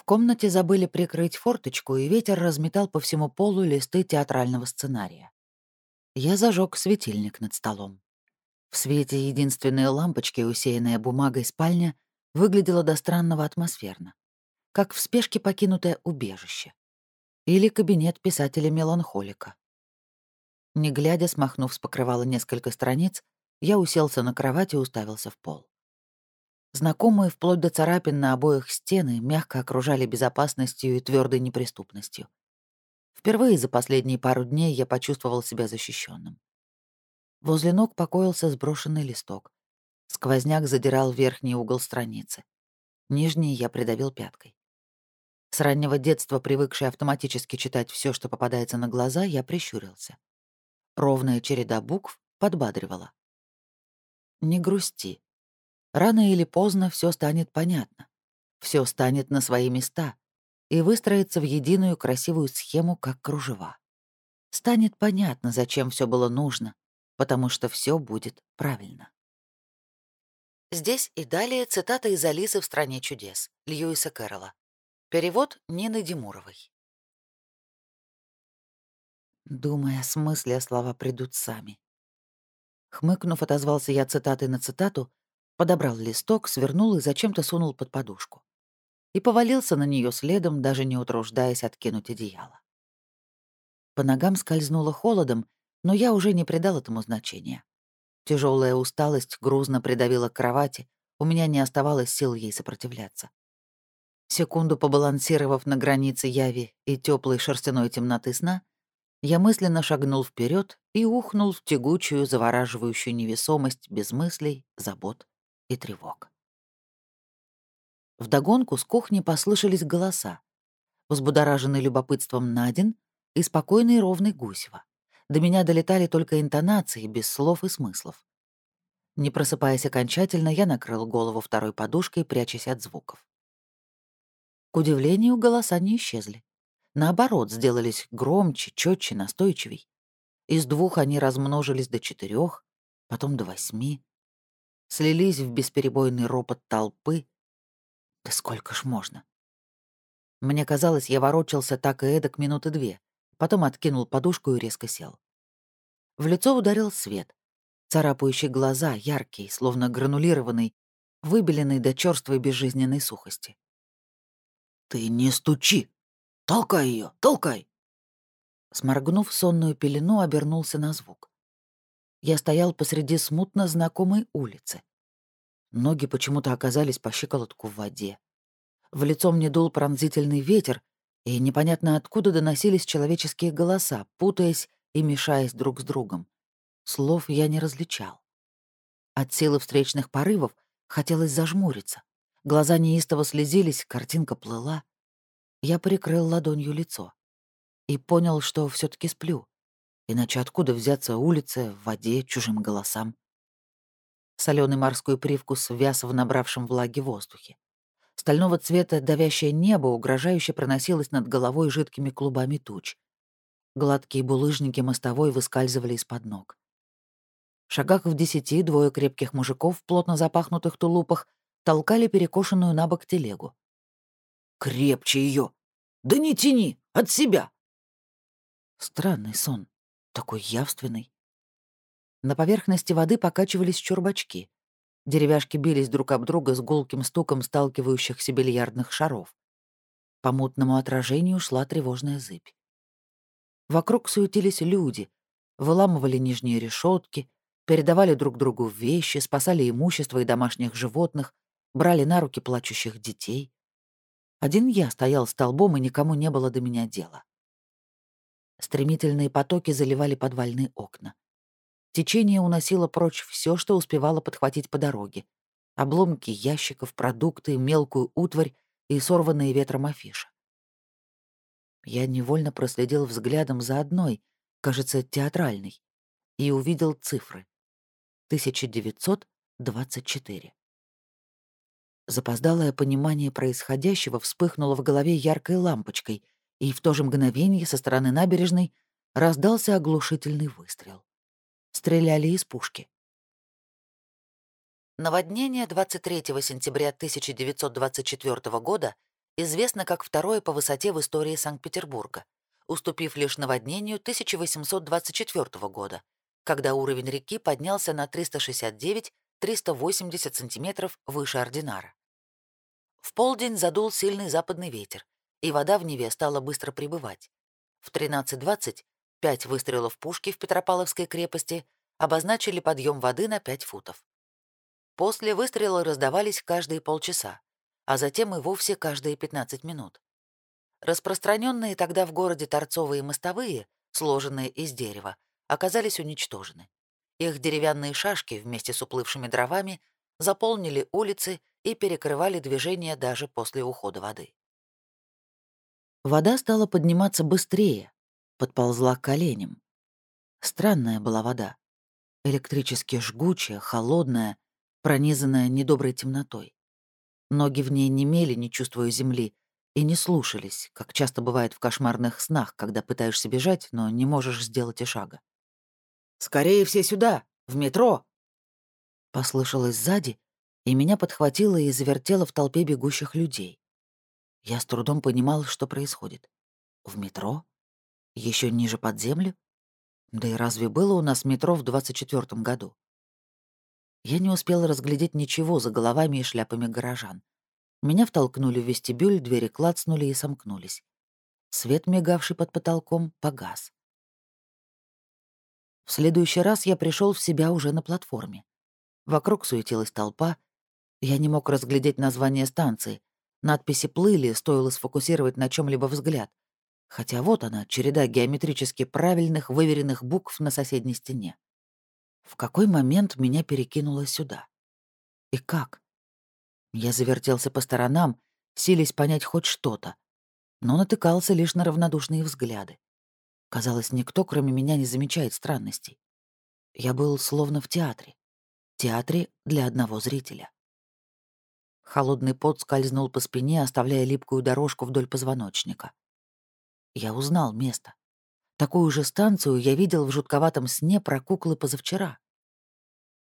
В комнате забыли прикрыть форточку, и ветер разметал по всему полу листы театрального сценария. Я зажег светильник над столом. В свете единственной лампочки, усеянная бумагой спальня, выглядела до странного атмосферно, как в спешке покинутое убежище. Или кабинет писателя-меланхолика. Не глядя, смахнув с покрывала несколько страниц, я уселся на кровать и уставился в пол. Знакомые вплоть до царапин на обоих стены мягко окружали безопасностью и твердой неприступностью. Впервые за последние пару дней я почувствовал себя защищенным. Возле ног покоился сброшенный листок. Сквозняк задирал верхний угол страницы. Нижний я придавил пяткой. С раннего детства, привыкший автоматически читать все, что попадается на глаза, я прищурился. Ровная череда букв подбадривала. «Не грусти. Рано или поздно все станет понятно. Все станет на свои места и выстроится в единую красивую схему, как кружева. Станет понятно, зачем все было нужно, потому что все будет правильно. Здесь и далее цитата из «Алисы в стране чудес» Льюиса Кэрролла. Перевод Нины Демуровой. Думая о смысле, слова придут сами. Хмыкнув, отозвался я цитатой на цитату, подобрал листок, свернул и зачем-то сунул под подушку. И повалился на нее следом, даже не утруждаясь откинуть одеяло. По ногам скользнуло холодом, но я уже не придал этому значения. Тяжелая усталость грузно придавила к кровати, у меня не оставалось сил ей сопротивляться. Секунду побалансировав на границе яви и теплой шерстяной темноты сна, я мысленно шагнул вперед и ухнул в тягучую, завораживающую невесомость без мыслей, забот и тревог. Вдогонку с кухни послышались голоса, взбудораженный любопытством Надин и спокойный ровный Гусева. До меня долетали только интонации, без слов и смыслов. Не просыпаясь окончательно, я накрыл голову второй подушкой, прячась от звуков. К удивлению, голоса не исчезли. Наоборот, сделались громче, четче, настойчивей. Из двух они размножились до четырех, потом до восьми. Слились в бесперебойный ропот толпы. Да сколько ж можно? Мне казалось, я ворочался так и эдак минуты две, потом откинул подушку и резко сел. В лицо ударил свет. Царапающий глаза, яркий, словно гранулированный, выбеленный до черствой безжизненной сухости. «Ты не стучи! Толкай ее, толкай!» Сморгнув сонную пелену, обернулся на звук. Я стоял посреди смутно знакомой улицы. Ноги почему-то оказались по щиколотку в воде. В лицо мне дул пронзительный ветер, и непонятно откуда доносились человеческие голоса, путаясь и мешаясь друг с другом. Слов я не различал. От силы встречных порывов хотелось зажмуриться. Глаза неистово слезились, картинка плыла. Я прикрыл ладонью лицо и понял, что все таки сплю. Иначе откуда взяться улице, в воде, чужим голосам? Соленый морской привкус вяз в набравшем влаги воздухе. Стального цвета давящее небо угрожающе проносилось над головой жидкими клубами туч. Гладкие булыжники мостовой выскальзывали из-под ног. В шагах в десяти двое крепких мужиков в плотно запахнутых тулупах толкали перекошенную на бок телегу. «Крепче ее! Да не тяни! От себя!» Странный сон, такой явственный. На поверхности воды покачивались чурбачки. Деревяшки бились друг об друга с гулким стуком сталкивающихся бильярдных шаров. По мутному отражению шла тревожная зыбь. Вокруг суетились люди, выламывали нижние решетки, передавали друг другу вещи, спасали имущество и домашних животных, брали на руки плачущих детей. Один я стоял столбом, и никому не было до меня дела. Стремительные потоки заливали подвальные окна. Течение уносило прочь все, что успевало подхватить по дороге. Обломки ящиков, продукты, мелкую утварь и сорванные ветром афиши. Я невольно проследил взглядом за одной, кажется, театральной, и увидел цифры. 1924. Запоздалое понимание происходящего вспыхнуло в голове яркой лампочкой, и в то же мгновение со стороны набережной раздался оглушительный выстрел. Стреляли из пушки. Наводнение 23 сентября 1924 года известно как второе по высоте в истории Санкт-Петербурга, уступив лишь наводнению 1824 года, когда уровень реки поднялся на 369-380 сантиметров выше ординара. В полдень задул сильный западный ветер, и вода в Неве стала быстро прибывать. В 13.20 пять выстрелов пушки в Петропавловской крепости обозначили подъем воды на 5 футов. После выстрелы раздавались каждые полчаса, а затем и вовсе каждые 15 минут. Распространенные тогда в городе торцовые мостовые, сложенные из дерева, оказались уничтожены. Их деревянные шашки вместе с уплывшими дровами заполнили улицы и перекрывали движение даже после ухода воды. Вода стала подниматься быстрее, подползла к коленям. Странная была вода. Электрически жгучая, холодная, пронизанная недоброй темнотой. Ноги в ней не мели, не чувствуя земли, и не слушались, как часто бывает в кошмарных снах, когда пытаешься бежать, но не можешь сделать и шага. «Скорее все сюда! В метро!» Послышалось сзади, и меня подхватило и завертело в толпе бегущих людей. Я с трудом понимал, что происходит. В метро? Еще ниже под землю? Да и разве было у нас метро в 24-м году? Я не успел разглядеть ничего за головами и шляпами горожан. Меня втолкнули в вестибюль, двери клацнули и сомкнулись. Свет, мигавший под потолком, погас. В следующий раз я пришел в себя уже на платформе. Вокруг суетилась толпа. Я не мог разглядеть название станции. Надписи плыли, стоило сфокусировать на чем либо взгляд. Хотя вот она, череда геометрически правильных, выверенных букв на соседней стене. В какой момент меня перекинуло сюда? И как? Я завертелся по сторонам, силясь понять хоть что-то, но натыкался лишь на равнодушные взгляды. Казалось, никто, кроме меня, не замечает странностей. Я был словно в театре. Театре для одного зрителя. Холодный пот скользнул по спине, оставляя липкую дорожку вдоль позвоночника. Я узнал место. Такую же станцию я видел в жутковатом сне про куклы позавчера.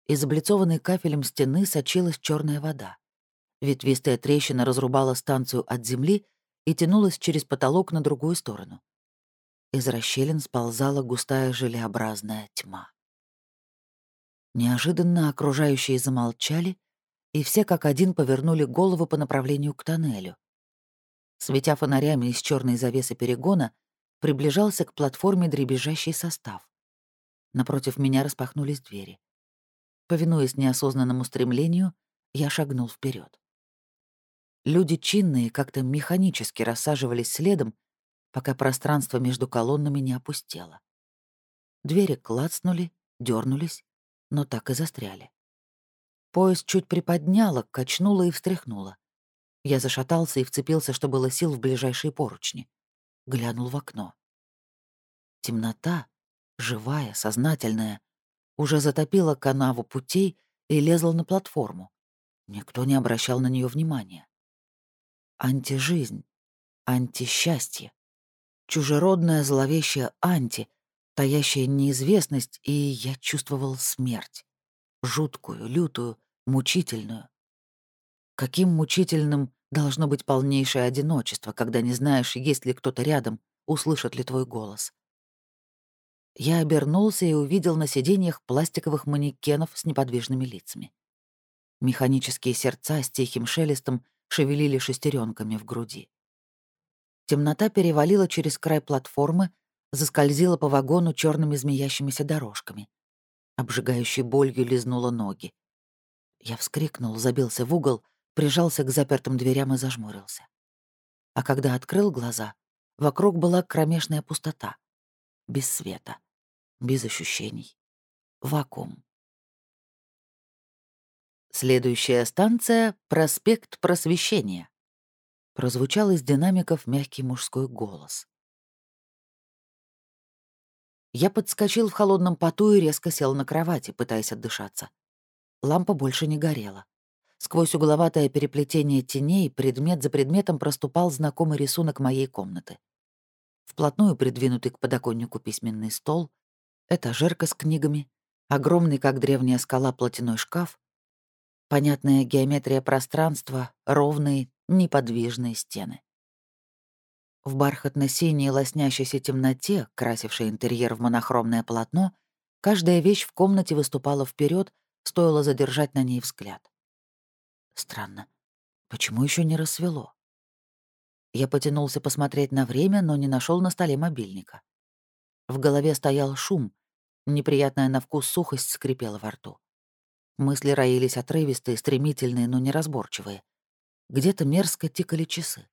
Из облицованной кафелем стены сочилась черная вода. Ветвистая трещина разрубала станцию от земли и тянулась через потолок на другую сторону. Из расщелин сползала густая желеобразная тьма. Неожиданно окружающие замолчали, и все как один повернули голову по направлению к тоннелю. Светя фонарями из черной завесы перегона, приближался к платформе дребезжащий состав. Напротив меня распахнулись двери. Повинуясь неосознанному стремлению, я шагнул вперед. Люди чинные как-то механически рассаживались следом, пока пространство между колоннами не опустело. Двери клацнули, дернулись, но так и застряли. Поезд чуть приподняло, качнуло и встряхнуло. Я зашатался и вцепился, что было сил в ближайшие поручни. Глянул в окно. Темнота, живая, сознательная, уже затопила канаву путей и лезла на платформу. Никто не обращал на нее внимания. Антижизнь, антисчастье, чужеродная зловещая анти, таящая неизвестность, и я чувствовал смерть. Жуткую, лютую, мучительную. Каким мучительным должно быть полнейшее одиночество, когда не знаешь, есть ли кто-то рядом, услышит ли твой голос. Я обернулся и увидел на сиденьях пластиковых манекенов с неподвижными лицами. Механические сердца с тихим шелестом шевелили шестеренками в груди. Темнота перевалила через край платформы, заскользила по вагону черными змеящимися дорожками. Обжигающей болью лизнула ноги. Я вскрикнул, забился в угол, прижался к запертым дверям и зажмурился. А когда открыл глаза, вокруг была кромешная пустота. Без света, без ощущений. Вакуум. Следующая станция — проспект Просвещения. Прозвучал из динамиков мягкий мужской голос. Я подскочил в холодном поту и резко сел на кровати, пытаясь отдышаться. Лампа больше не горела. Сквозь угловатое переплетение теней предмет за предметом проступал знакомый рисунок моей комнаты. Вплотную придвинутый к подоконнику письменный стол, этажерка с книгами, огромный, как древняя скала, платяной шкаф, понятная геометрия пространства, ровные, неподвижные стены. В бархатно-синей лоснящейся темноте, красившей интерьер в монохромное полотно, каждая вещь в комнате выступала вперед, стоило задержать на ней взгляд. Странно. Почему еще не рассвело? Я потянулся посмотреть на время, но не нашел на столе мобильника. В голове стоял шум. Неприятная на вкус сухость скрипела во рту. Мысли роились отрывистые, стремительные, но неразборчивые. Где-то мерзко тикали часы.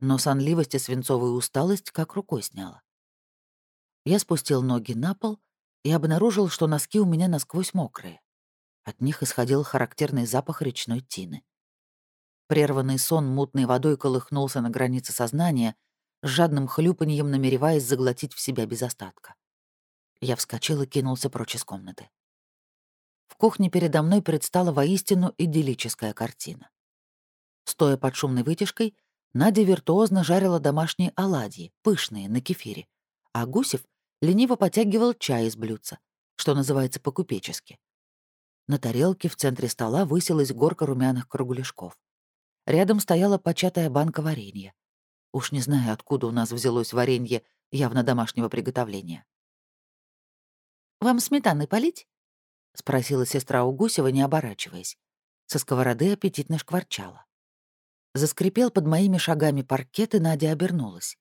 Но сонливость и свинцовая усталость как рукой сняла. Я спустил ноги на пол и обнаружил, что носки у меня насквозь мокрые. От них исходил характерный запах речной тины. Прерванный сон мутной водой колыхнулся на границе сознания, с жадным хлюпаньем намереваясь заглотить в себя без остатка. Я вскочил и кинулся прочь из комнаты. В кухне передо мной предстала воистину идиллическая картина. Стоя под шумной вытяжкой, Надя виртуозно жарила домашние оладьи, пышные, на кефире, а Гусев лениво потягивал чай из блюдца, что называется по-купечески. На тарелке в центре стола высилась горка румяных кругляшков. Рядом стояла початая банка варенья. Уж не знаю, откуда у нас взялось варенье явно домашнего приготовления. «Вам сметаны полить?» — спросила сестра у Гусева, не оборачиваясь. Со сковороды аппетитно шкварчала. Заскрипел под моими шагами паркет, и Надя обернулась.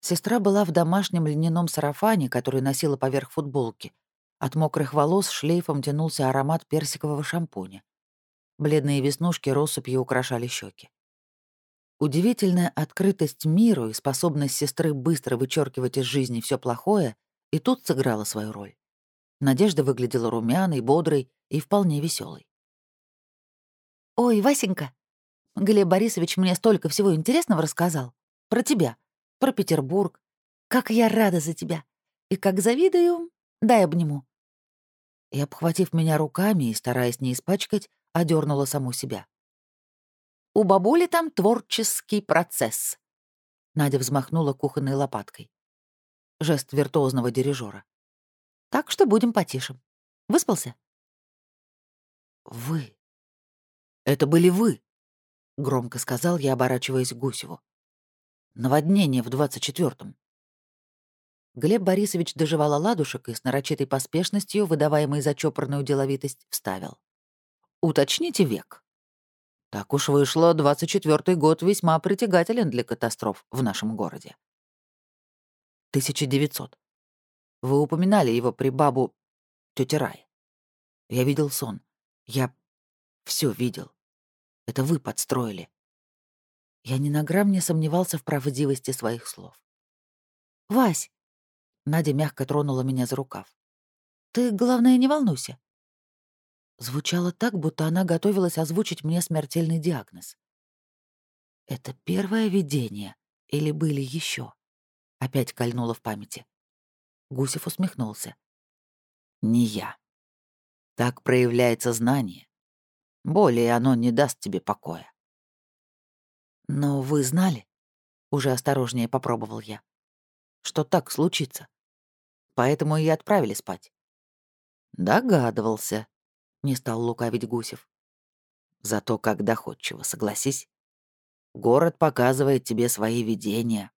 Сестра была в домашнем льняном сарафане, который носила поверх футболки. От мокрых волос шлейфом тянулся аромат персикового шампуня. Бледные веснушки россыпью украшали щеки. Удивительная открытость миру и способность сестры быстро вычеркивать из жизни все плохое и тут сыграла свою роль. Надежда выглядела румяной, бодрой и вполне веселой. «Ой, Васенька, Глеб Борисович мне столько всего интересного рассказал. Про тебя, про Петербург. Как я рада за тебя. И как завидую, дай обниму». И, обхватив меня руками и стараясь не испачкать, одернула саму себя. «У бабули там творческий процесс». Надя взмахнула кухонной лопаткой. Жест виртуозного дирижера. «Так что будем потише. Выспался?» «Вы. Это были вы!» — громко сказал я, оборачиваясь к Гусеву. «Наводнение в двадцать четвертом. Глеб Борисович доживал оладушек и с нарочитой поспешностью, выдаваемой за чопорную деловитость, вставил. «Уточните век». Так уж вышло, двадцать четвертый год весьма притягателен для катастроф в нашем городе. 1900. Вы упоминали его при бабу тёте Рай. Я видел сон. Я все видел. Это вы подстроили. Я ни на грамм не сомневался в правдивости своих слов. «Вась!» — Надя мягко тронула меня за рукав. «Ты, главное, не волнуйся». Звучало так, будто она готовилась озвучить мне смертельный диагноз. «Это первое видение или были еще? Опять кольнуло в памяти. Гусев усмехнулся. «Не я. Так проявляется знание. Более оно не даст тебе покоя. «Но вы знали?» — уже осторожнее попробовал я. «Что так случится. Поэтому и отправили спать». «Догадывался», — не стал лукавить Гусев. «Зато как доходчиво, согласись. Город показывает тебе свои видения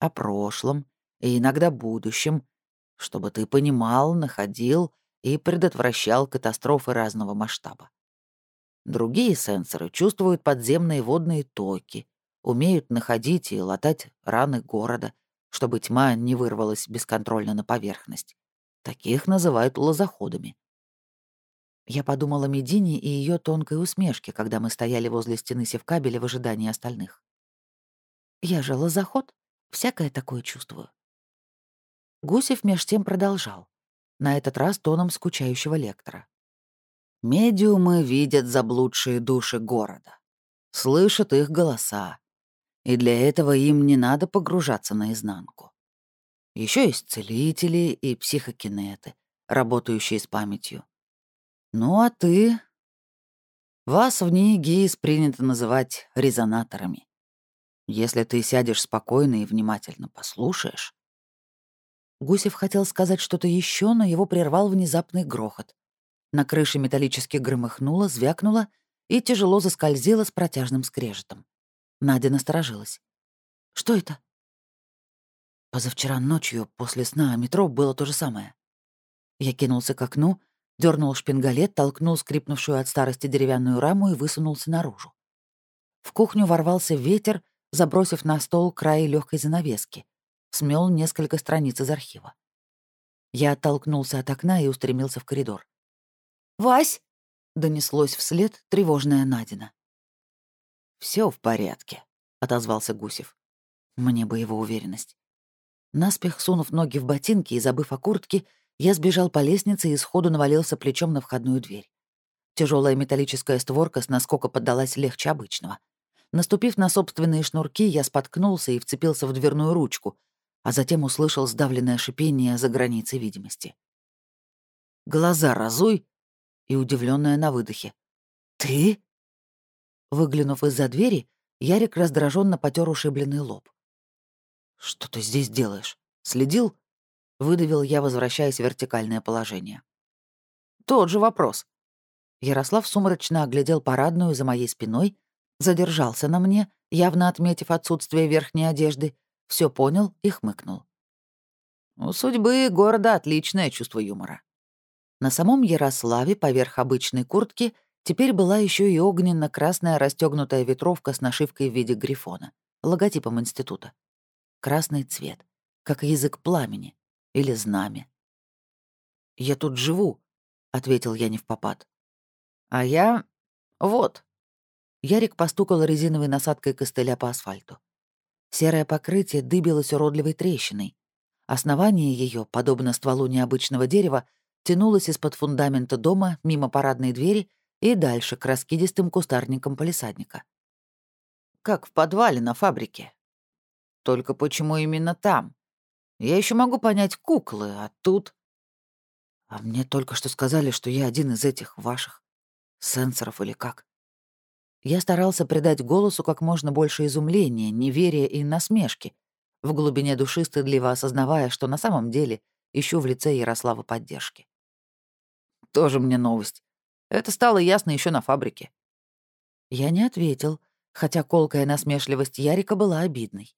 о прошлом и иногда будущем, чтобы ты понимал, находил и предотвращал катастрофы разного масштаба. Другие сенсоры чувствуют подземные водные токи, умеют находить и латать раны города, чтобы тьма не вырвалась бесконтрольно на поверхность. Таких называют лозоходами. Я подумала о Медине и ее тонкой усмешке, когда мы стояли возле стены севкабеля в ожидании остальных. Я же лозоход, всякое такое чувствую. Гусев меж тем продолжал, на этот раз тоном скучающего лектора. Медиумы видят заблудшие души города, слышат их голоса, и для этого им не надо погружаться наизнанку. Еще есть целители и психокинеты, работающие с памятью. Ну а ты... Вас в ней ГИС принято называть резонаторами. Если ты сядешь спокойно и внимательно послушаешь... Гусев хотел сказать что-то еще, но его прервал внезапный грохот. На крыше металлически громыхнуло, звякнуло и тяжело заскользило с протяжным скрежетом. Надя насторожилась. «Что это?» Позавчера ночью после сна метро было то же самое. Я кинулся к окну, дернул шпингалет, толкнул скрипнувшую от старости деревянную раму и высунулся наружу. В кухню ворвался ветер, забросив на стол край легкой занавески. Смел несколько страниц из архива. Я оттолкнулся от окна и устремился в коридор. «Вась!» — донеслось вслед тревожная Надина. Все в порядке», — отозвался Гусев. Мне бы его уверенность. Наспех сунув ноги в ботинки и забыв о куртке, я сбежал по лестнице и сходу навалился плечом на входную дверь. Тяжелая металлическая створка с наскока поддалась легче обычного. Наступив на собственные шнурки, я споткнулся и вцепился в дверную ручку, а затем услышал сдавленное шипение за границей видимости. «Глаза разуй!» И удивленная на выдохе. «Ты?» Выглянув из-за двери, Ярик раздраженно потер ушибленный лоб. «Что ты здесь делаешь? Следил?» — выдавил я, возвращаясь в вертикальное положение. «Тот же вопрос». Ярослав сумрачно оглядел парадную за моей спиной, задержался на мне, явно отметив отсутствие верхней одежды, все понял и хмыкнул. У судьбы города отличное чувство юмора. На самом Ярославе поверх обычной куртки теперь была еще и огненно-красная расстегнутая ветровка с нашивкой в виде грифона, логотипом института. Красный цвет, как язык пламени или знамя. «Я тут живу», — ответил я не в попад. «А я... вот». Ярик постукал резиновой насадкой костыля по асфальту. Серое покрытие дыбилось уродливой трещиной. Основание ее, подобно стволу необычного дерева, тянулось из-под фундамента дома мимо парадной двери и дальше к раскидистым кустарникам полисадника. Как в подвале на фабрике. Только почему именно там? Я еще могу понять куклы, а тут... А мне только что сказали, что я один из этих ваших сенсоров или как. Я старался придать голосу как можно больше изумления, неверия и насмешки, в глубине души стыдливо осознавая, что на самом деле ищу в лице Ярослава поддержки. Тоже мне новость. Это стало ясно еще на фабрике. Я не ответил, хотя колкая насмешливость Ярика была обидной.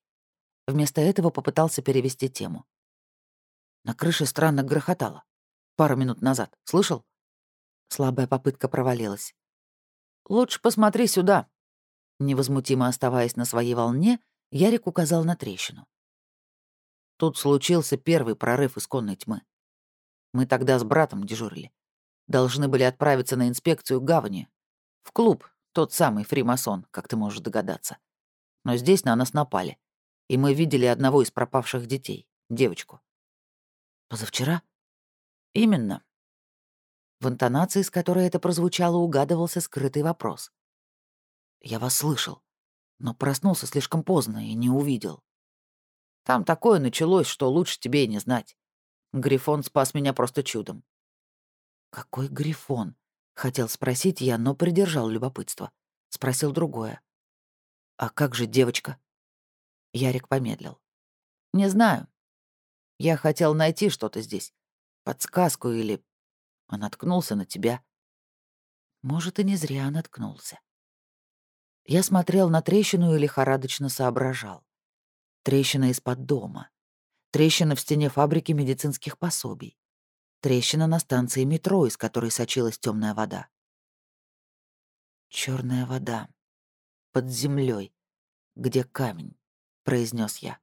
Вместо этого попытался перевести тему. На крыше странно грохотало. Пару минут назад. Слышал? Слабая попытка провалилась. «Лучше посмотри сюда». Невозмутимо оставаясь на своей волне, Ярик указал на трещину. Тут случился первый прорыв исконной тьмы. Мы тогда с братом дежурили. Должны были отправиться на инспекцию гавани. В клуб, тот самый фримасон, как ты можешь догадаться. Но здесь на нас напали. И мы видели одного из пропавших детей, девочку. Позавчера? Именно. В интонации, с которой это прозвучало, угадывался скрытый вопрос. «Я вас слышал, но проснулся слишком поздно и не увидел. Там такое началось, что лучше тебе и не знать. Грифон спас меня просто чудом. «Какой грифон?» — хотел спросить я, но придержал любопытство. Спросил другое. «А как же девочка?» Ярик помедлил. «Не знаю. Я хотел найти что-то здесь. Подсказку или... Он наткнулся на тебя». Может, и не зря наткнулся. Я смотрел на трещину и лихорадочно соображал. Трещина из-под дома. Трещина в стене фабрики медицинских пособий. Трещина на станции метро, из которой сочилась темная вода. Черная вода. Под землей, где камень, произнес я.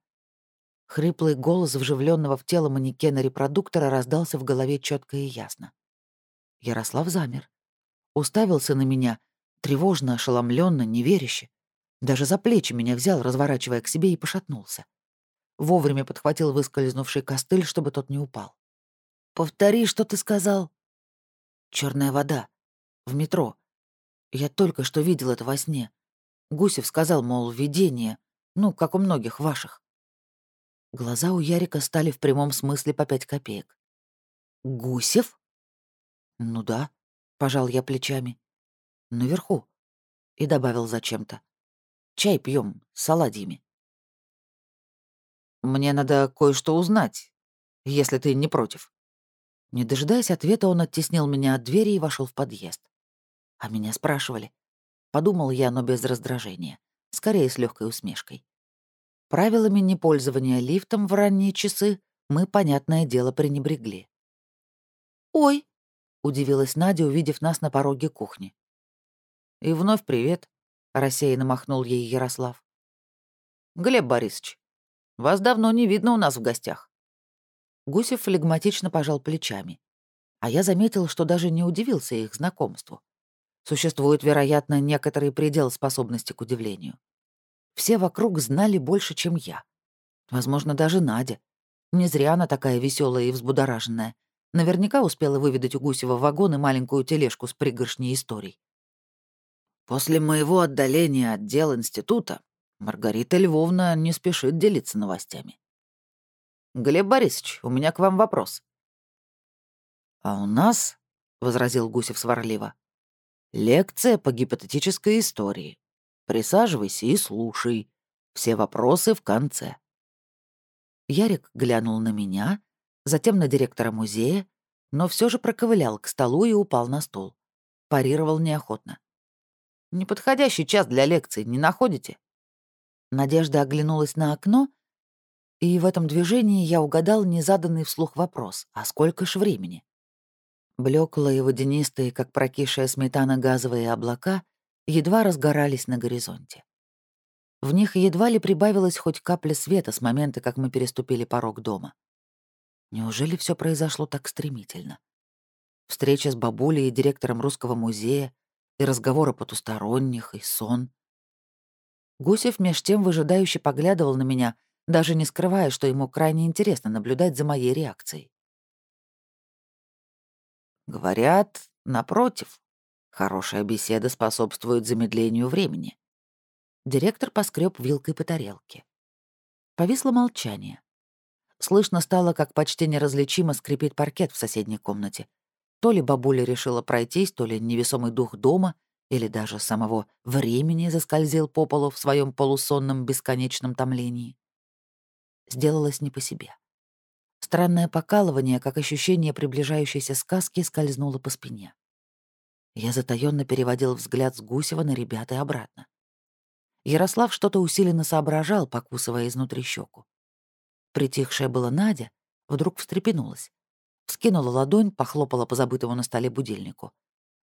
Хриплый голос вживленного в тело манекена репродуктора раздался в голове четко и ясно. Ярослав замер. Уставился на меня, тревожно, ошеломленно, неверяще. Даже за плечи меня взял, разворачивая к себе, и пошатнулся. Вовремя подхватил выскользнувший костыль, чтобы тот не упал. Повтори, что ты сказал. Черная вода. В метро. Я только что видел это во сне. Гусев сказал, мол, видение. Ну, как у многих ваших. Глаза у Ярика стали в прямом смысле по пять копеек. «Гусев?» «Ну да», — пожал я плечами. «Наверху». И добавил зачем-то. «Чай пьем с оладьями». «Мне надо кое-что узнать, если ты не против». Не дожидаясь ответа, он оттеснил меня от двери и вошел в подъезд. А меня спрашивали. Подумал я, но без раздражения. скорее с легкой усмешкой. Правилами непользования лифтом в ранние часы мы, понятное дело, пренебрегли. «Ой!» — удивилась Надя, увидев нас на пороге кухни. «И вновь привет», — рассеянно махнул ей Ярослав. «Глеб Борисович, вас давно не видно у нас в гостях». Гусев флегматично пожал плечами. А я заметил, что даже не удивился их знакомству. Существует, вероятно, некоторый предел способности к удивлению. Все вокруг знали больше, чем я. Возможно, даже Надя. Не зря она такая веселая и взбудораженная. Наверняка успела выведать у Гусева вагон и маленькую тележку с пригоршней историй. После моего отдаления от дел института Маргарита Львовна не спешит делиться новостями. «Глеб Борисович, у меня к вам вопрос». «А у нас», — возразил Гусев сварливо, — «лекция по гипотетической истории. Присаживайся и слушай. Все вопросы в конце». Ярик глянул на меня, затем на директора музея, но все же проковылял к столу и упал на стул. Парировал неохотно. «Неподходящий час для лекции, не находите?» Надежда оглянулась на окно, и в этом движении я угадал незаданный вслух вопрос «А сколько ж времени?» Блеклые водянистые, как прокисшая сметана газовые облака, едва разгорались на горизонте. В них едва ли прибавилось хоть капля света с момента, как мы переступили порог дома. Неужели все произошло так стремительно? Встреча с бабулей и директором русского музея, и разговоры потусторонних, и сон. Гусев меж тем выжидающе поглядывал на меня, даже не скрывая, что ему крайне интересно наблюдать за моей реакцией. Говорят, напротив, хорошая беседа способствует замедлению времени. Директор поскреб вилкой по тарелке. Повисло молчание. Слышно стало, как почти неразличимо скрипит паркет в соседней комнате. То ли бабуля решила пройтись, то ли невесомый дух дома, или даже самого времени заскользил по полу в своем полусонном бесконечном томлении. Сделалось не по себе. Странное покалывание, как ощущение приближающейся сказки, скользнуло по спине. Я затаённо переводил взгляд с Гусева на ребят и обратно. Ярослав что-то усиленно соображал, покусывая изнутри щеку. Притихшая была Надя вдруг встрепенулась. Вскинула ладонь, похлопала по забытому на столе будильнику.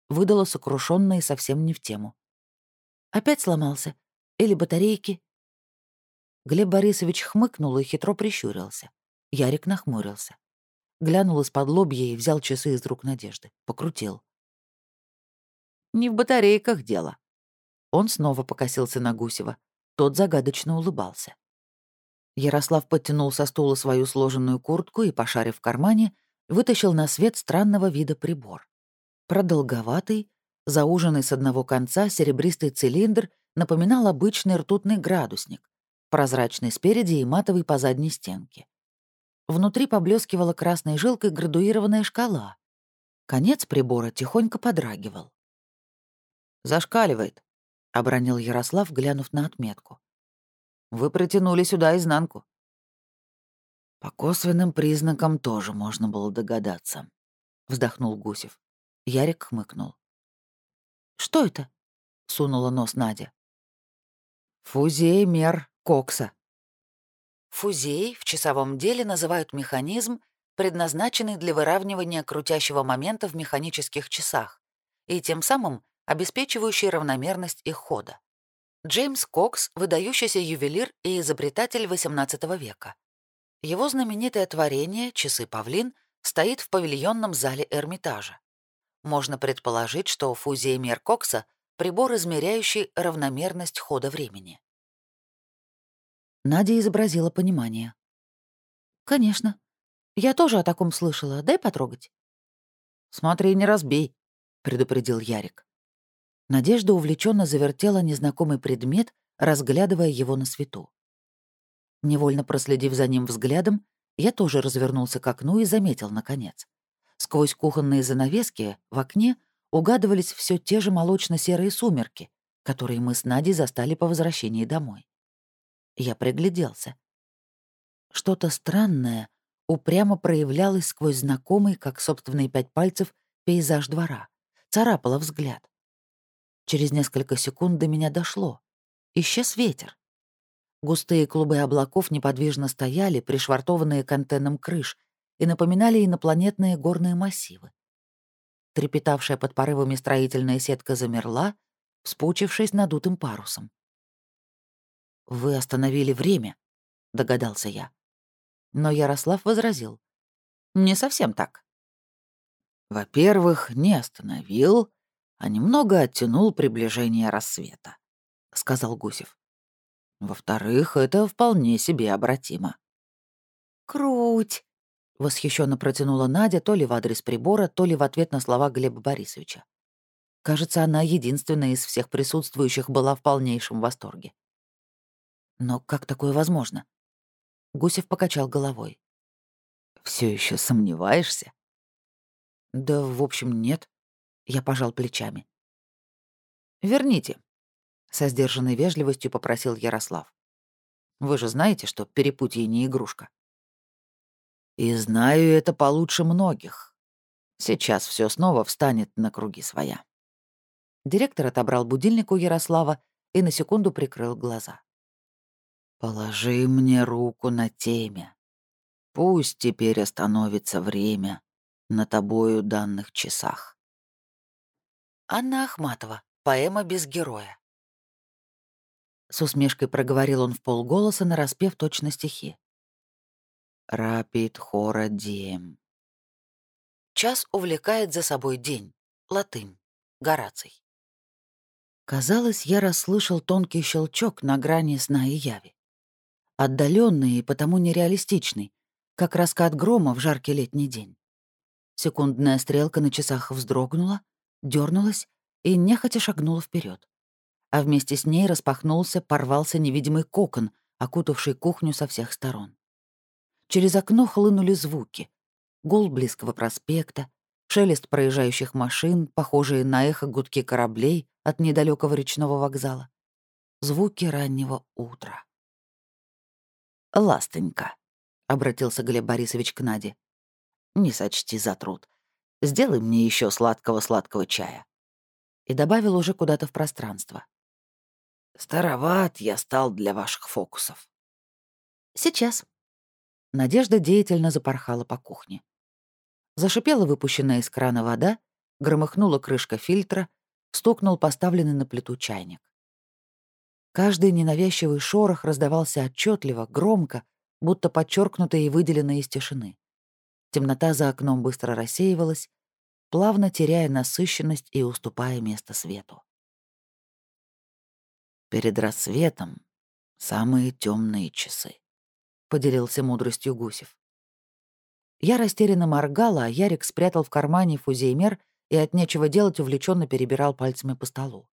Выдала сокрушенно и совсем не в тему. «Опять сломался? Или батарейки?» Глеб Борисович хмыкнул и хитро прищурился. Ярик нахмурился. Глянул из-под лобья и взял часы из рук Надежды. Покрутил. «Не в батарейках дело», он снова покосился на Гусева. Тот загадочно улыбался. Ярослав подтянул со стула свою сложенную куртку и, пошарив в кармане, вытащил на свет странного вида прибор. Продолговатый, зауженный с одного конца серебристый цилиндр напоминал обычный ртутный градусник, прозрачный спереди и матовый по задней стенке. Внутри поблескивала красной жилкой градуированная шкала. Конец прибора тихонько подрагивал. «Зашкаливает», — обронил Ярослав, глянув на отметку. «Вы протянули сюда изнанку». «По косвенным признакам тоже можно было догадаться», — вздохнул Гусев. Ярик хмыкнул. «Что это?» — сунула нос Надя. «Фузей Кокса». Фузей в часовом деле называют механизм, предназначенный для выравнивания крутящего момента в механических часах, и тем самым обеспечивающий равномерность их хода. Джеймс Кокс — выдающийся ювелир и изобретатель XVIII века. Его знаменитое творение «Часы павлин» стоит в павильонном зале Эрмитажа. Можно предположить, что фузия мер Кокса — прибор, измеряющий равномерность хода времени. Надя изобразила понимание. «Конечно. Я тоже о таком слышала. Дай потрогать». «Смотри, не разбей», — предупредил Ярик. Надежда увлеченно завертела незнакомый предмет, разглядывая его на свету. Невольно проследив за ним взглядом, я тоже развернулся к окну и заметил, наконец. Сквозь кухонные занавески в окне угадывались все те же молочно-серые сумерки, которые мы с Надей застали по возвращении домой. Я пригляделся. Что-то странное упрямо проявлялось сквозь знакомый, как собственные пять пальцев, пейзаж двора. Царапало взгляд. Через несколько секунд до меня дошло. Исчез ветер. Густые клубы облаков неподвижно стояли, пришвартованные к антеннам крыш, и напоминали инопланетные горные массивы. Трепетавшая под порывами строительная сетка замерла, вспучившись надутым парусом. «Вы остановили время», — догадался я. Но Ярослав возразил. «Не совсем так». «Во-первых, не остановил, а немного оттянул приближение рассвета», — сказал Гусев. «Во-вторых, это вполне себе обратимо». «Круть!» — восхищенно протянула Надя то ли в адрес прибора, то ли в ответ на слова Глеба Борисовича. Кажется, она единственная из всех присутствующих была в полнейшем восторге. Но как такое возможно? Гусев покачал головой. Все еще сомневаешься? Да, в общем, нет. Я пожал плечами. Верните, со сдержанной вежливостью попросил Ярослав. Вы же знаете, что перепутье не игрушка. И знаю это получше многих. Сейчас все снова встанет на круги своя. Директор отобрал будильник у Ярослава и на секунду прикрыл глаза. «Положи мне руку на теме. Пусть теперь остановится время на тобою данных часах». Анна Ахматова. Поэма без героя. С усмешкой проговорил он в полголоса, нараспев точно стихи. «Рапид хора дием». Час увлекает за собой день. Латынь. Гораций. Казалось, я расслышал тонкий щелчок на грани сна и яви. Отдаленный и потому нереалистичный, как раскат грома в жаркий летний день. Секундная стрелка на часах вздрогнула, дернулась и нехотя шагнула вперед. А вместе с ней распахнулся, порвался невидимый кокон, окутавший кухню со всех сторон. Через окно хлынули звуки. Гул близкого проспекта, шелест проезжающих машин, похожие на эхо гудки кораблей от недалекого речного вокзала. Звуки раннего утра. «Ластонька», — обратился Глеб Борисович к Наде. «Не сочти за труд. Сделай мне еще сладкого-сладкого чая». И добавил уже куда-то в пространство. «Староват я стал для ваших фокусов». «Сейчас». Надежда деятельно запорхала по кухне. Зашипела выпущенная из крана вода, громыхнула крышка фильтра, стукнул поставленный на плиту чайник. Каждый ненавязчивый шорох раздавался отчетливо, громко, будто подчеркнутый и выделенный из тишины. Темнота за окном быстро рассеивалась, плавно теряя насыщенность и уступая место свету. Перед рассветом самые темные часы, поделился мудростью Гусев. Я растерянно моргала, а Ярик спрятал в кармане фузеймер и от нечего делать увлеченно перебирал пальцами по столу.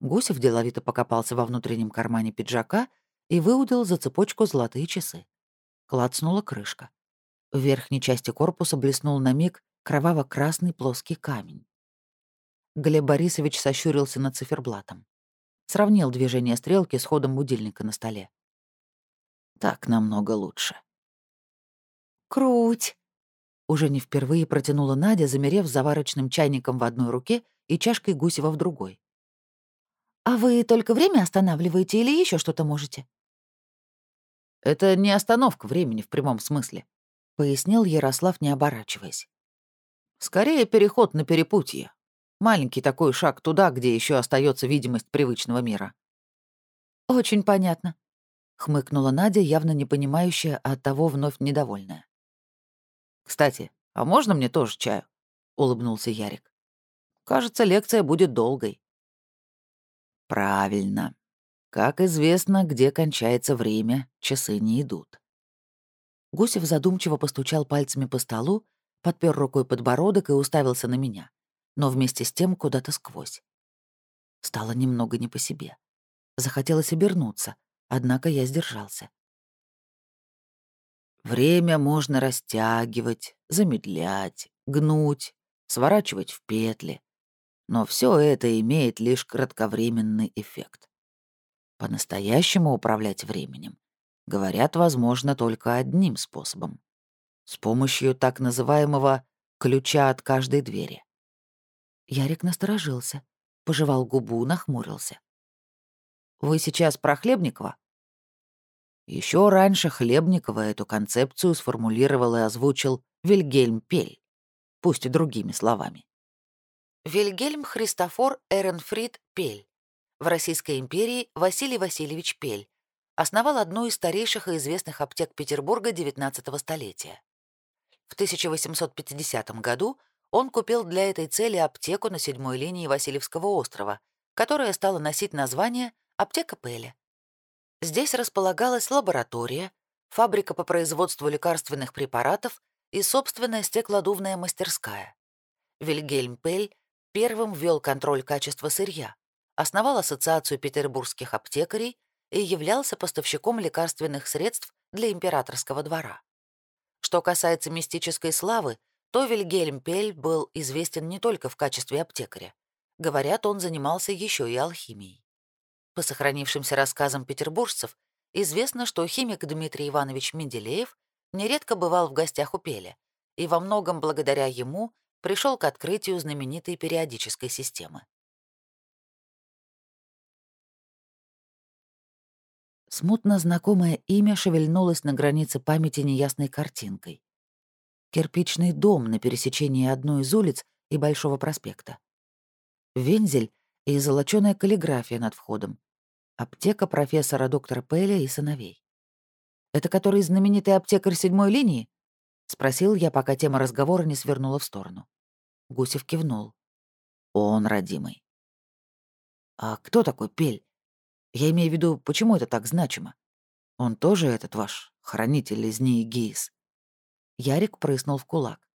Гусев деловито покопался во внутреннем кармане пиджака и выудил за цепочку золотые часы. Клацнула крышка. В верхней части корпуса блеснул на миг кроваво-красный плоский камень. Глеб Борисович сощурился над циферблатом. Сравнил движение стрелки с ходом будильника на столе. «Так намного лучше», «Круть!» Уже не впервые протянула Надя, замерев заварочным чайником в одной руке и чашкой Гусева в другой. «А вы только время останавливаете или еще что-то можете?» «Это не остановка времени в прямом смысле», — пояснил Ярослав, не оборачиваясь. «Скорее переход на перепутье. Маленький такой шаг туда, где еще остается видимость привычного мира». «Очень понятно», — хмыкнула Надя, явно не понимающая, а оттого вновь недовольная. «Кстати, а можно мне тоже чаю?» — улыбнулся Ярик. «Кажется, лекция будет долгой». «Правильно. Как известно, где кончается время, часы не идут». Гусев задумчиво постучал пальцами по столу, подпер рукой подбородок и уставился на меня, но вместе с тем куда-то сквозь. Стало немного не по себе. Захотелось обернуться, однако я сдержался. Время можно растягивать, замедлять, гнуть, сворачивать в петли. Но все это имеет лишь кратковременный эффект. По-настоящему управлять временем, говорят, возможно только одним способом. С помощью так называемого «ключа от каждой двери». Ярик насторожился, пожевал губу, нахмурился. вы сейчас про Хлебникова?» Еще раньше Хлебникова эту концепцию сформулировал и озвучил Вильгельм Пель, пусть и другими словами. Вильгельм Христофор Эренфрид Пель. В Российской империи Василий Васильевич Пель. Основал одну из старейших и известных аптек Петербурга XIX столетия. В 1850 году он купил для этой цели аптеку на седьмой линии Васильевского острова, которая стала носить название «Аптека Пеля». Здесь располагалась лаборатория, фабрика по производству лекарственных препаратов и собственная стеклодувная мастерская. Вильгельм Пель первым ввел контроль качества сырья, основал Ассоциацию петербургских аптекарей и являлся поставщиком лекарственных средств для императорского двора. Что касается мистической славы, то Вильгельм Пель был известен не только в качестве аптекаря. Говорят, он занимался еще и алхимией. По сохранившимся рассказам петербуржцев, известно, что химик Дмитрий Иванович Менделеев нередко бывал в гостях у Пеля, и во многом благодаря ему пришел к открытию знаменитой периодической системы. Смутно знакомое имя шевельнулось на границе памяти неясной картинкой. Кирпичный дом на пересечении одной из улиц и Большого проспекта. Вензель и золочёная каллиграфия над входом. Аптека профессора доктора Пеля и сыновей. «Это который знаменитый аптекарь седьмой линии?» — спросил я, пока тема разговора не свернула в сторону. Гусев кивнул. «Он родимый». «А кто такой Пель? Я имею в виду, почему это так значимо? Он тоже этот ваш хранитель из НИИ ГИИС?» Ярик прыснул в кулак.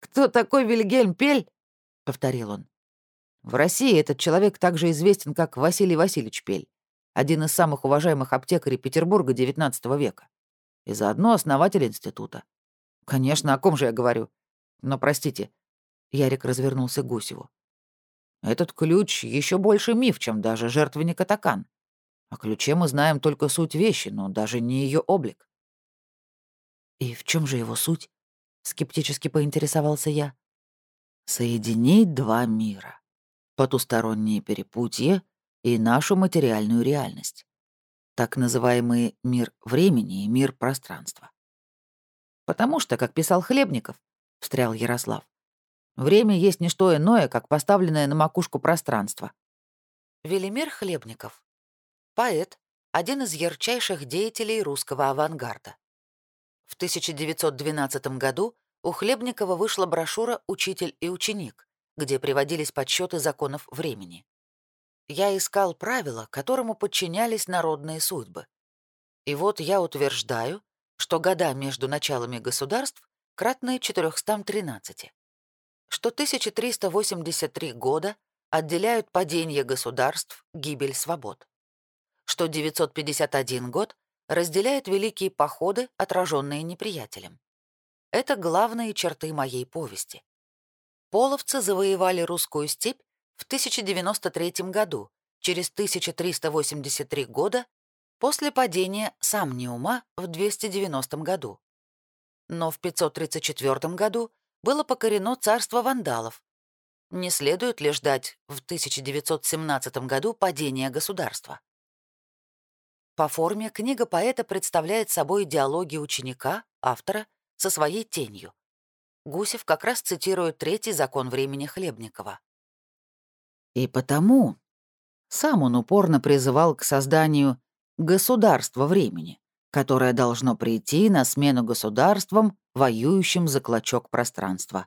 «Кто такой Вильгельм Пель?» — повторил он. В России этот человек также известен как Василий Васильевич Пель, один из самых уважаемых аптекарей Петербурга XIX века и заодно основатель института. Конечно, о ком же я говорю? Но простите, Ярик развернулся к Гусеву. Этот ключ еще больше миф, чем даже жертвенник Атакан. О ключе мы знаем только суть вещи, но даже не ее облик. «И в чем же его суть?» — скептически поинтересовался я. «Соединить два мира потусторонние перепутья и нашу материальную реальность. Так называемый мир времени и мир пространства. Потому что, как писал Хлебников, — встрял Ярослав, время есть не что иное, как поставленное на макушку пространство. Велимир Хлебников. Поэт, один из ярчайших деятелей русского авангарда. В 1912 году у Хлебникова вышла брошюра «Учитель и ученик», где приводились подсчеты законов времени. Я искал правила, которому подчинялись народные судьбы. И вот я утверждаю, что года между началами государств кратны 413, что 1383 года отделяют падение государств, гибель свобод, что 951 год разделяет великие походы, отраженные неприятелем. Это главные черты моей повести. Половцы завоевали русскую степь в 1093 году, через 1383 года после падения Самниума в 290 году. Но в 534 году было покорено царство вандалов. Не следует ли ждать в 1917 году падения государства? По форме книга поэта представляет собой диалоги ученика, автора, со своей тенью. Гусев как раз цитирует третий закон времени Хлебникова. И потому сам он упорно призывал к созданию государства времени, которое должно прийти на смену государствам, воюющим за клочок пространства.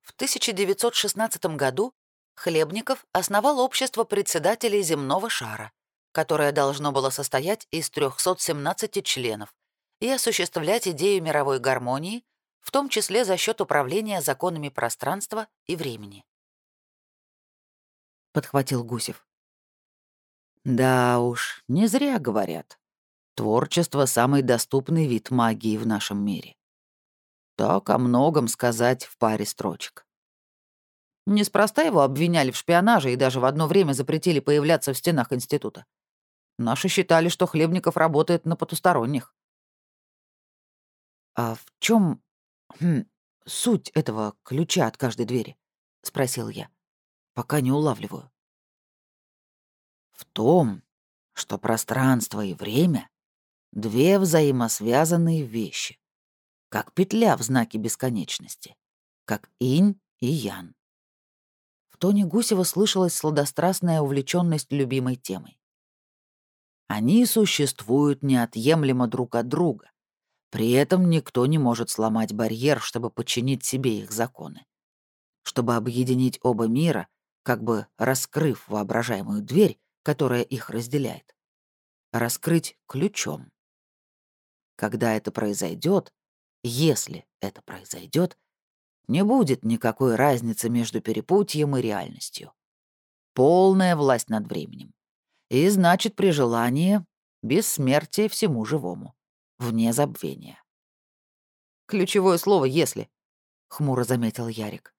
В 1916 году Хлебников основал общество председателей земного шара, которое должно было состоять из 317 членов и осуществлять идею мировой гармонии в том числе за счет управления законами пространства и времени. Подхватил Гусев. Да уж, не зря говорят. Творчество — самый доступный вид магии в нашем мире. Так о многом сказать в паре строчек. Неспроста его обвиняли в шпионаже и даже в одно время запретили появляться в стенах института. Наши считали, что Хлебников работает на потусторонних. А в чем «Хм, суть этого ключа от каждой двери?» — спросил я. «Пока не улавливаю». В том, что пространство и время — две взаимосвязанные вещи, как петля в знаке бесконечности, как инь и ян. В тоне Гусева слышалась сладострастная увлеченность любимой темой. Они существуют неотъемлемо друг от друга. При этом никто не может сломать барьер, чтобы подчинить себе их законы. Чтобы объединить оба мира, как бы раскрыв воображаемую дверь, которая их разделяет. Раскрыть ключом. Когда это произойдет, если это произойдет, не будет никакой разницы между перепутьем и реальностью. Полная власть над временем. И значит, при желании, бессмертие всему живому, вне забвения. «Ключевое слово «если», — хмуро заметил Ярик.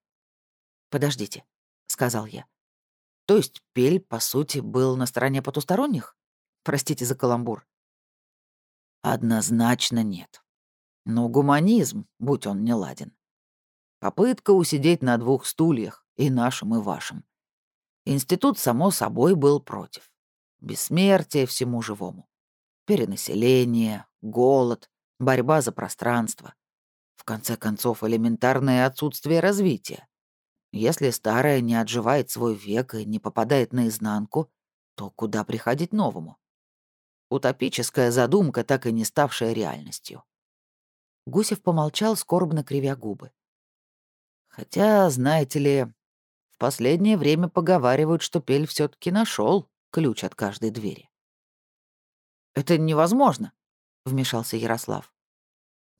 «Подождите», — сказал я. То есть Пель, по сути, был на стороне потусторонних? Простите за каламбур. Однозначно нет. Но гуманизм, будь он не ладен. Попытка усидеть на двух стульях, и нашим, и вашим. Институт, само собой, был против. Бессмертие всему живому. Перенаселение, голод, борьба за пространство. В конце концов, элементарное отсутствие развития. Если старое не отживает свой век и не попадает наизнанку, то куда приходить новому? Утопическая задумка, так и не ставшая реальностью. Гусев помолчал, скорбно кривя губы. Хотя, знаете ли, в последнее время поговаривают, что Пель все таки нашел ключ от каждой двери. «Это невозможно», — вмешался Ярослав.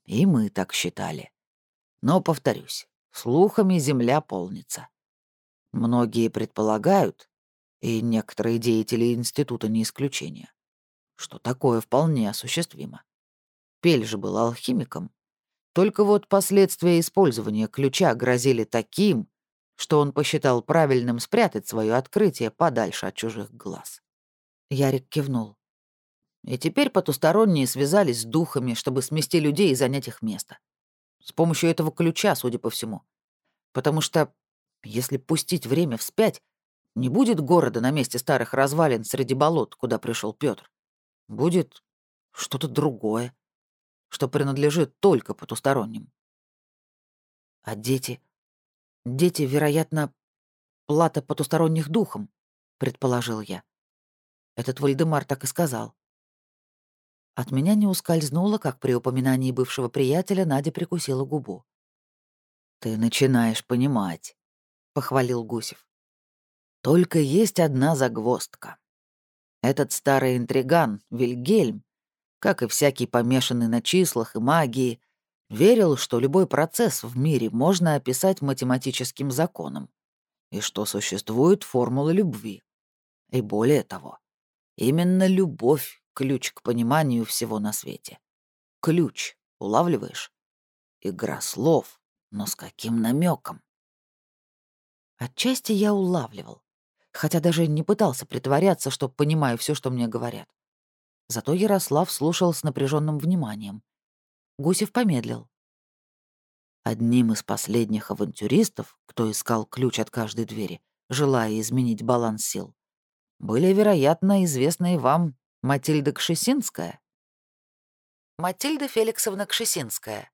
«И мы так считали. Но, повторюсь, Слухами земля полнится. Многие предполагают, и некоторые деятели института не исключение, что такое вполне осуществимо. Пель же был алхимиком. Только вот последствия использования ключа грозили таким, что он посчитал правильным спрятать свое открытие подальше от чужих глаз. Ярик кивнул. И теперь потусторонние связались с духами, чтобы смести людей и занять их место. С помощью этого ключа, судя по всему. Потому что, если пустить время вспять, не будет города на месте старых развалин среди болот, куда пришел Петр. Будет что-то другое, что принадлежит только потусторонним. А дети? Дети, вероятно, плата потусторонних духом, предположил я. Этот Вальдемар так и сказал. От меня не ускользнуло, как при упоминании бывшего приятеля Надя прикусила губу. «Ты начинаешь понимать», — похвалил Гусев. «Только есть одна загвоздка. Этот старый интриган, Вильгельм, как и всякий помешанный на числах и магии, верил, что любой процесс в мире можно описать математическим законом, и что существует формула любви. И более того, именно любовь Ключ к пониманию всего на свете. Ключ, улавливаешь? Игра слов, но с каким намеком? Отчасти я улавливал, хотя даже не пытался притворяться, что понимаю все, что мне говорят. Зато Ярослав слушал с напряженным вниманием. Гусев помедлил. Одним из последних авантюристов, кто искал ключ от каждой двери, желая изменить баланс сил, были, вероятно, известные вам Матильда Кшесинская? Матильда Феликсовна Кшесинская,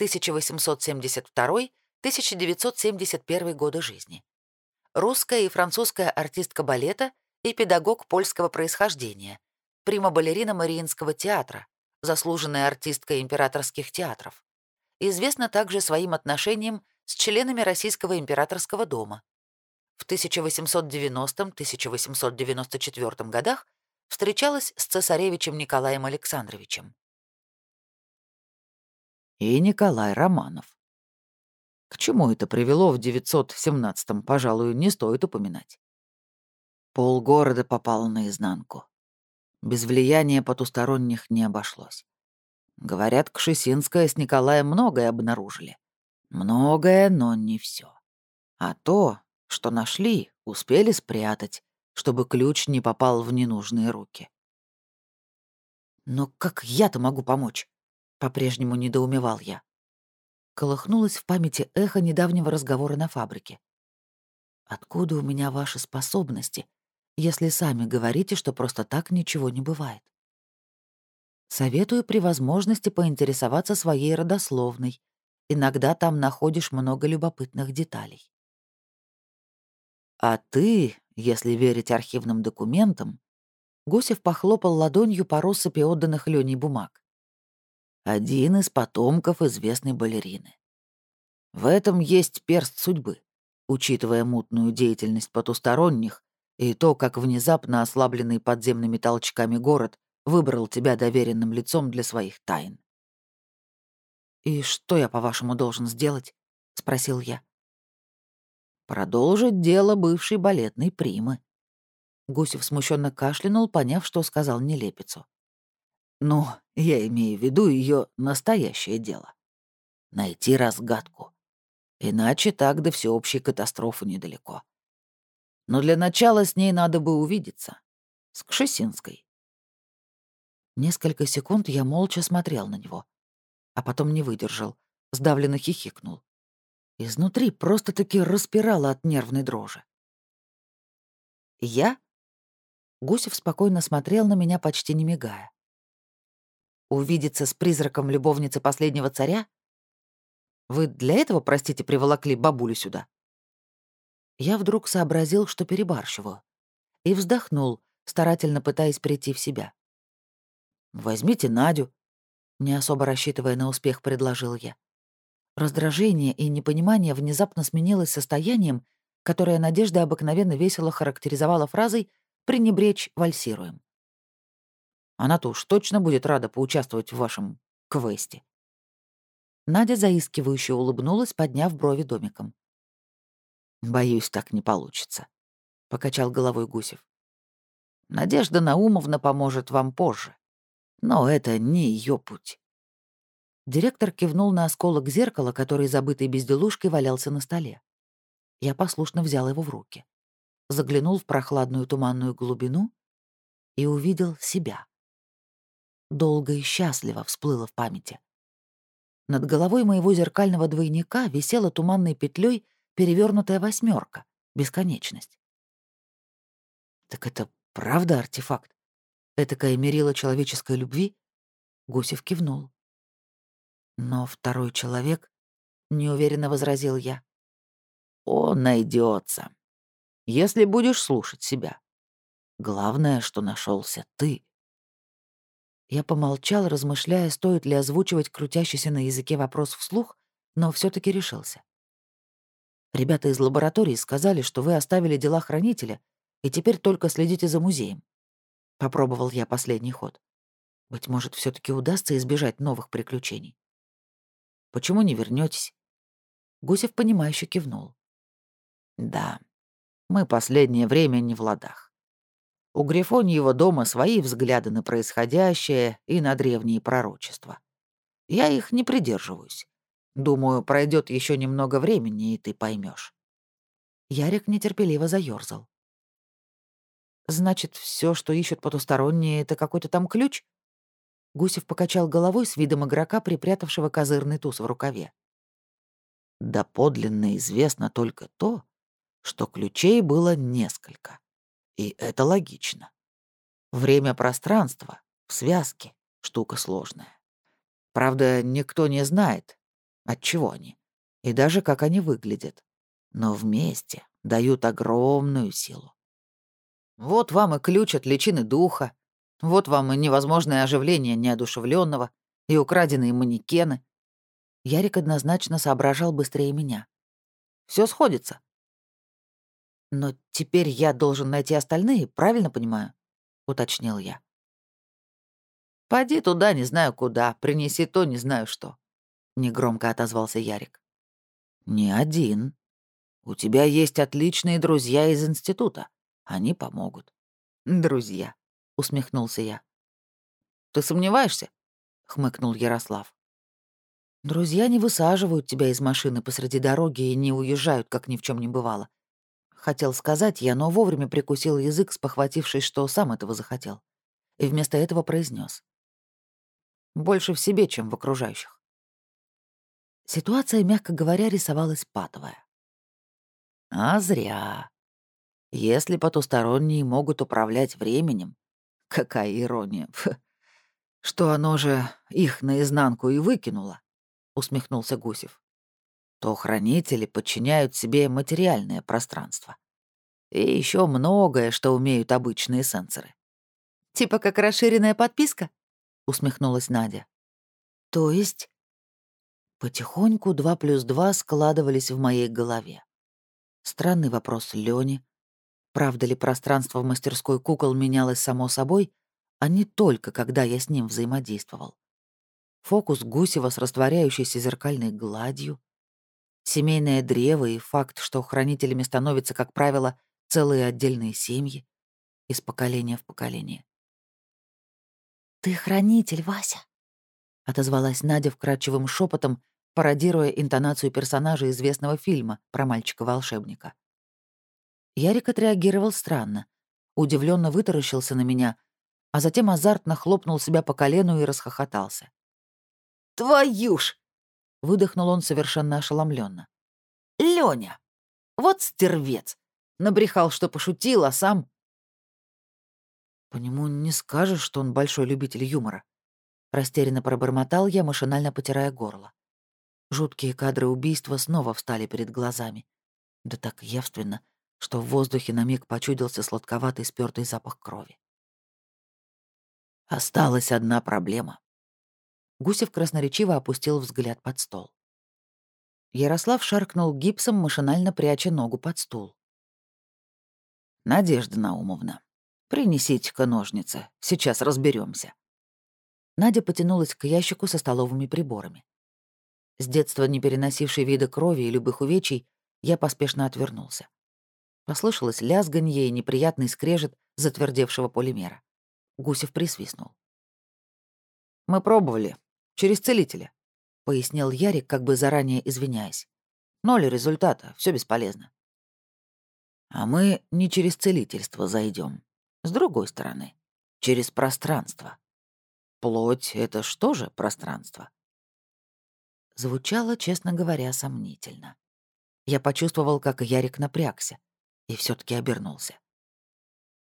1872-1971 годы жизни. Русская и французская артистка балета и педагог польского происхождения, прима-балерина Мариинского театра, заслуженная артистка императорских театров. Известна также своим отношением с членами Российского императорского дома. В 1890-1894 годах встречалась с цесаревичем Николаем Александровичем. И Николай Романов. К чему это привело в 917-м, пожалуй, не стоит упоминать. Пол города попало наизнанку. Без влияния потусторонних не обошлось. Говорят, Кшесинская с Николаем многое обнаружили. Многое, но не все. А то, что нашли, успели спрятать, чтобы ключ не попал в ненужные руки. «Но как я-то могу помочь?» — по-прежнему недоумевал я. Колыхнулось в памяти эхо недавнего разговора на фабрике. «Откуда у меня ваши способности, если сами говорите, что просто так ничего не бывает. Советую при возможности поинтересоваться своей родословной. Иногда там находишь много любопытных деталей. А ты, если верить архивным документам, Гусев похлопал ладонью по россыпи отданных Леней бумаг. Один из потомков известной балерины. В этом есть перст судьбы, учитывая мутную деятельность потусторонних и то, как внезапно ослабленный подземными толчками город выбрал тебя доверенным лицом для своих тайн. «И что я, по-вашему, должен сделать?» — спросил я. «Продолжить дело бывшей балетной примы». Гусев смущенно кашлянул, поняв, что сказал нелепицу. «Ну, я имею в виду ее настоящее дело. Найти разгадку. Иначе так до всеобщей катастрофы недалеко. Но для начала с ней надо бы увидеться. С Кшесинской. Несколько секунд я молча смотрел на него, а потом не выдержал, сдавленно хихикнул. Изнутри просто-таки распирало от нервной дрожи. «Я?» Гусев спокойно смотрел на меня, почти не мигая. «Увидеться с призраком любовницы последнего царя? Вы для этого, простите, приволокли бабулю сюда?» Я вдруг сообразил, что перебарщиваю, и вздохнул, старательно пытаясь прийти в себя. «Возьмите Надю», — не особо рассчитывая на успех, предложил я. Раздражение и непонимание внезапно сменилось состоянием, которое Надежда обыкновенно весело характеризовала фразой «пренебречь вальсируем». Она-то уж точно будет рада поучаствовать в вашем квесте. Надя заискивающе улыбнулась, подняв брови домиком. «Боюсь, так не получится», — покачал головой Гусев. «Надежда Наумовна поможет вам позже. Но это не ее путь. Директор кивнул на осколок зеркала, который забытой безделушкой валялся на столе. Я послушно взял его в руки. Заглянул в прохладную туманную глубину и увидел себя. Долго и счастливо всплыло в памяти. Над головой моего зеркального двойника висела туманной петлей перевернутая восьмерка, бесконечность. Так это правда артефакт? Этакое мерило человеческой любви? Гусев кивнул. Но второй человек, неуверенно возразил я. Он найдется, если будешь слушать себя. Главное, что нашелся ты. Я помолчал, размышляя, стоит ли озвучивать крутящийся на языке вопрос вслух, но все таки решился. Ребята из лаборатории сказали, что вы оставили дела хранителя и теперь только следите за музеем. Попробовал я последний ход. Быть может, все таки удастся избежать новых приключений. Почему не вернетесь? Гусев, понимающе кивнул. Да, мы последнее время не в ладах. У Грифоньего дома свои взгляды на происходящее и на древние пророчества. Я их не придерживаюсь. Думаю, пройдет еще немного времени, и ты поймешь. Ярик нетерпеливо заерзал. Значит, все, что ищут потусторонние, это какой-то там ключ? Гусев покачал головой с видом игрока, припрятавшего козырный туз в рукаве. Да подлинно известно только то, что ключей было несколько. И это логично. Время-пространство в связке — штука сложная. Правда, никто не знает, от чего они, и даже как они выглядят. Но вместе дают огромную силу. Вот вам и ключ от личины духа, вот вам и невозможное оживление неодушевленного, и украденные манекены. Ярик однозначно соображал быстрее меня. Все сходится. Но теперь я должен найти остальные, правильно понимаю? уточнил я. Пойди туда, не знаю куда, принеси то, не знаю что. Негромко отозвался Ярик. Не один. У тебя есть отличные друзья из института. Они помогут. Друзья, усмехнулся я. Ты сомневаешься? хмыкнул Ярослав. Друзья не высаживают тебя из машины посреди дороги и не уезжают, как ни в чем не бывало. Хотел сказать я, но вовремя прикусил язык, спохватившись, что сам этого захотел. И вместо этого произнес: Больше в себе, чем в окружающих. Ситуация, мягко говоря, рисовалась патовая. А зря. Если потусторонние могут управлять временем, какая ирония, что оно же их наизнанку и выкинуло, усмехнулся Гусев, то хранители подчиняют себе материальное пространство. И еще многое, что умеют обычные сенсоры. «Типа как расширенная подписка?» — усмехнулась Надя. «То есть?» Потихоньку два плюс два складывались в моей голове. Странный вопрос Лёни. Правда ли пространство в мастерской кукол менялось само собой, а не только, когда я с ним взаимодействовал? Фокус Гусева с растворяющейся зеркальной гладью, семейное древо и факт, что хранителями становятся, как правило, целые отдельные семьи из поколения в поколение. «Ты хранитель, Вася», — отозвалась Надя вкрадчивым шепотом, пародируя интонацию персонажа известного фильма про мальчика-волшебника. Ярик отреагировал странно, удивленно вытаращился на меня, а затем азартно хлопнул себя по колену и расхохотался. «Твою ж!» — выдохнул он совершенно ошеломленно. «Лёня! Вот стервец! Набрехал, что пошутил, а сам...» По нему не скажешь, что он большой любитель юмора. Растерянно пробормотал я, машинально потирая горло. Жуткие кадры убийства снова встали перед глазами. Да так явственно, что в воздухе на миг почудился сладковатый спёртый запах крови. Осталась одна проблема. Гусев красноречиво опустил взгляд под стол. Ярослав шаркнул гипсом, машинально пряча ногу под стул. «Надежда Наумовна, принесите-ка ножницы, сейчас разберемся. Надя потянулась к ящику со столовыми приборами. С детства не переносившей вида крови и любых увечий, я поспешно отвернулся. Послышалось лязганье и неприятный скрежет затвердевшего полимера. Гусев присвистнул. «Мы пробовали. Через целителя», — пояснил Ярик, как бы заранее извиняясь. «Ноль результата, все бесполезно». «А мы не через целительство зайдем, С другой стороны, через пространство. Плоть — это что же пространство?» Звучало, честно говоря, сомнительно. Я почувствовал, как Ярик напрягся, и все таки обернулся.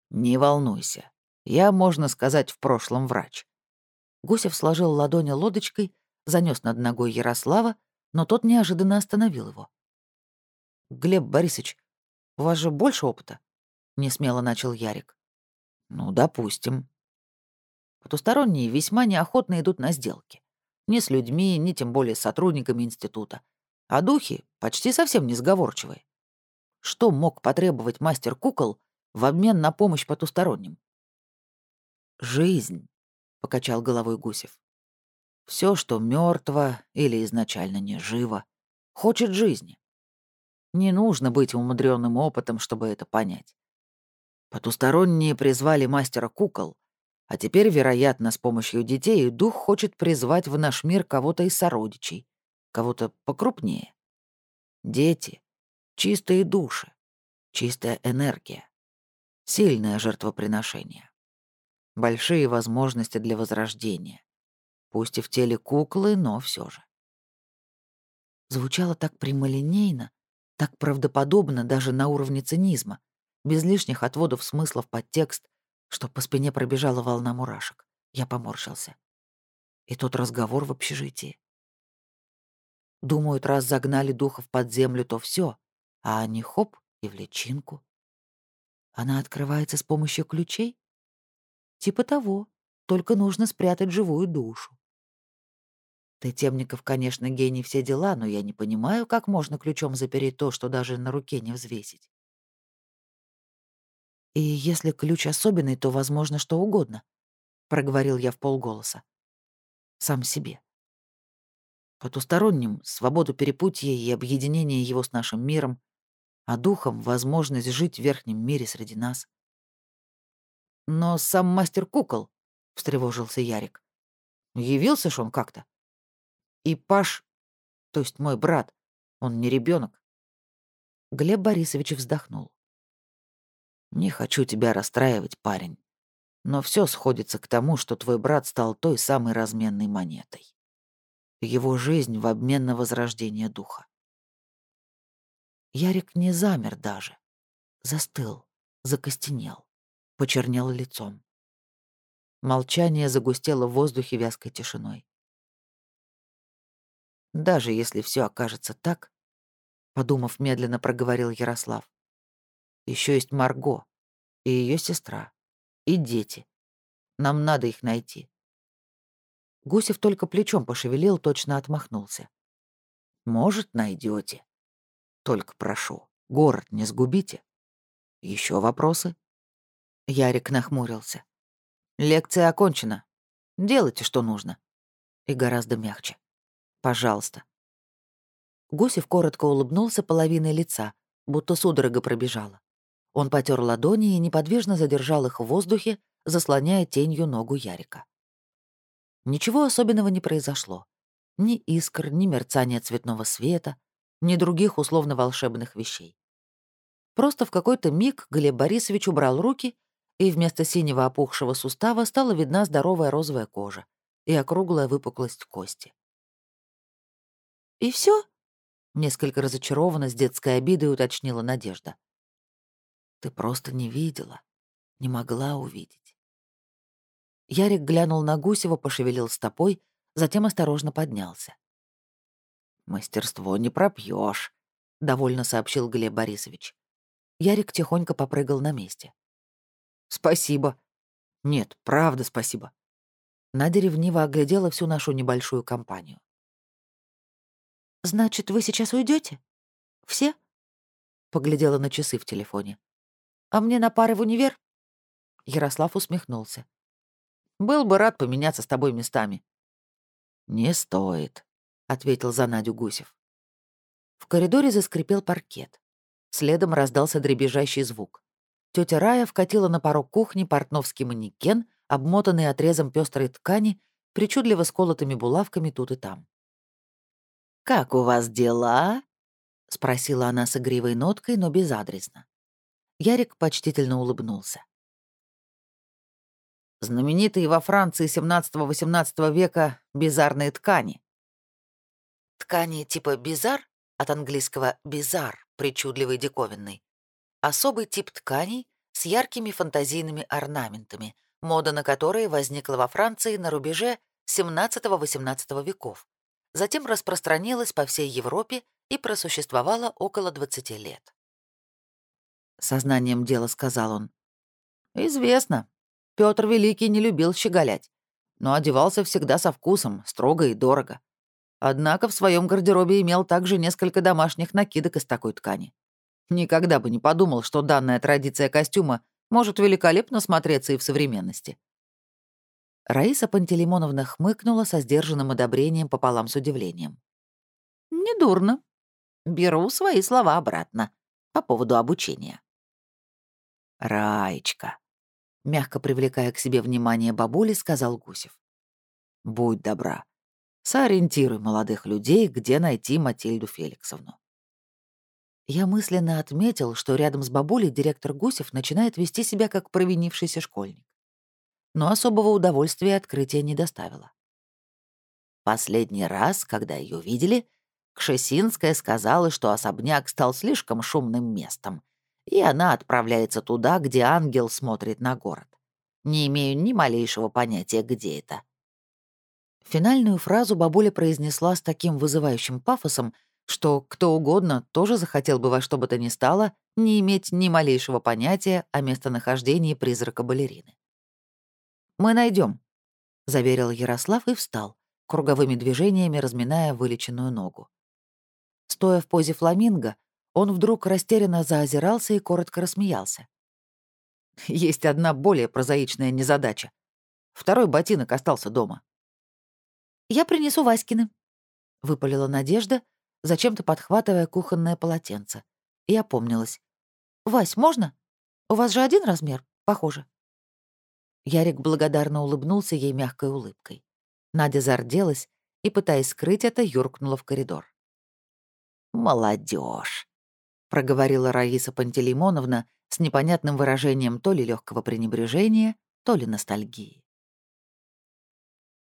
«Не волнуйся. Я, можно сказать, в прошлом врач». Гусев сложил ладони лодочкой, занес над ногой Ярослава, но тот неожиданно остановил его. «Глеб Борисович, у вас же больше опыта?» — несмело начал Ярик. «Ну, допустим». Потусторонние весьма неохотно идут на сделки. Ни с людьми, ни тем более с сотрудниками института. А духи почти совсем не сговорчивые. Что мог потребовать мастер кукол в обмен на помощь потусторонним? «Жизнь», — покачал головой Гусев. Все, что мертво или изначально не живо, хочет жизни. Не нужно быть умудренным опытом, чтобы это понять. Потусторонние призвали мастера кукол, а теперь, вероятно, с помощью детей дух хочет призвать в наш мир кого-то из сородичей, кого-то покрупнее. Дети — чистые души, чистая энергия, сильное жертвоприношение, большие возможности для возрождения, пусть и в теле куклы, но все же. Звучало так прямолинейно, так правдоподобно даже на уровне цинизма, без лишних отводов смыслов под текст, что по спине пробежала волна мурашек. Я поморщился. И тот разговор в общежитии. Думают, раз загнали духов под землю, то все, а они хоп и в личинку. Она открывается с помощью ключей? Типа того, только нужно спрятать живую душу. Ты, Темников, конечно, гений все дела, но я не понимаю, как можно ключом запереть то, что даже на руке не взвесить. И если ключ особенный, то возможно что угодно, проговорил я в полголоса. Сам себе. Потусторонним — свободу перепутья и объединение его с нашим миром, а духом — возможность жить в верхнем мире среди нас. Но сам мастер кукол, — встревожился Ярик. Явился ж он как-то. И Паш, то есть мой брат, он не ребенок. Глеб Борисович вздохнул. Не хочу тебя расстраивать, парень. Но все сходится к тому, что твой брат стал той самой разменной монетой. Его жизнь в обмен на возрождение духа. Ярик не замер даже. Застыл. закостенел, почернел лицом. Молчание загустело в воздухе вязкой тишиной. Даже если все окажется так, подумав медленно, проговорил Ярослав. Еще есть Марго и ее сестра, и дети. Нам надо их найти. Гусев только плечом пошевелил, точно отмахнулся. Может, найдете. Только прошу, город не сгубите. Еще вопросы? Ярик нахмурился. Лекция окончена. Делайте, что нужно. И гораздо мягче. Пожалуйста». Гусев коротко улыбнулся половиной лица, будто судорога пробежала. Он потер ладони и неподвижно задержал их в воздухе, заслоняя тенью ногу Ярика. Ничего особенного не произошло. Ни искр, ни мерцания цветного света, ни других условно-волшебных вещей. Просто в какой-то миг Глеб Борисович убрал руки, и вместо синего опухшего сустава стала видна здоровая розовая кожа и округлая выпуклость кости. «И все? несколько разочарованно с детской обидой уточнила Надежда. «Ты просто не видела, не могла увидеть». Ярик глянул на Гусева, пошевелил стопой, затем осторожно поднялся. «Мастерство не пропьешь, довольно сообщил Глеб Борисович. Ярик тихонько попрыгал на месте. «Спасибо». «Нет, правда спасибо». Надя ревниво оглядела всю нашу небольшую компанию. «Значит, вы сейчас уйдете? Все?» Поглядела на часы в телефоне. «А мне на пары в универ?» Ярослав усмехнулся. «Был бы рад поменяться с тобой местами». «Не стоит», — ответил за Надю Гусев. В коридоре заскрипел паркет. Следом раздался дребезжащий звук. Тетя Рая вкатила на порог кухни портновский манекен, обмотанный отрезом пестрой ткани, причудливо сколотыми булавками тут и там. «Как у вас дела?» — спросила она с игривой ноткой, но безадресно. Ярик почтительно улыбнулся. Знаменитые во Франции 17-18 века бизарные ткани. Ткани типа бизар, от английского бизар, причудливый диковинный. Особый тип тканей с яркими фантазийными орнаментами, мода на которые возникла во Франции на рубеже 17-18 веков затем распространилась по всей Европе и просуществовала около 20 лет. Сознанием дела сказал он. «Известно. Петр Великий не любил щеголять, но одевался всегда со вкусом, строго и дорого. Однако в своем гардеробе имел также несколько домашних накидок из такой ткани. Никогда бы не подумал, что данная традиция костюма может великолепно смотреться и в современности. Раиса Пантелеймоновна хмыкнула со сдержанным одобрением пополам с удивлением. «Недурно. Беру свои слова обратно по поводу обучения». «Раечка», — мягко привлекая к себе внимание бабули, сказал Гусев. «Будь добра, сориентируй молодых людей, где найти Матильду Феликсовну». Я мысленно отметил, что рядом с бабулей директор Гусев начинает вести себя как провинившийся школьник но особого удовольствия открытие не доставило. Последний раз, когда ее видели, Кшесинская сказала, что особняк стал слишком шумным местом, и она отправляется туда, где ангел смотрит на город. Не имею ни малейшего понятия, где это. Финальную фразу бабуля произнесла с таким вызывающим пафосом, что кто угодно тоже захотел бы во что бы то ни стало не иметь ни малейшего понятия о местонахождении призрака балерины. Мы найдем, заверил Ярослав и встал, круговыми движениями разминая вылеченную ногу. Стоя в позе фламинго, он вдруг растерянно заозирался и коротко рассмеялся. Есть одна более прозаичная незадача. Второй ботинок остался дома. «Я принесу Васькины», — выпалила Надежда, зачем-то подхватывая кухонное полотенце. И опомнилась. «Вась, можно? У вас же один размер, похоже». Ярик благодарно улыбнулся ей мягкой улыбкой. Надя зарделась и, пытаясь скрыть это, юркнула в коридор. Молодежь, проговорила Раиса Пантелеймоновна с непонятным выражением то ли легкого пренебрежения, то ли ностальгии.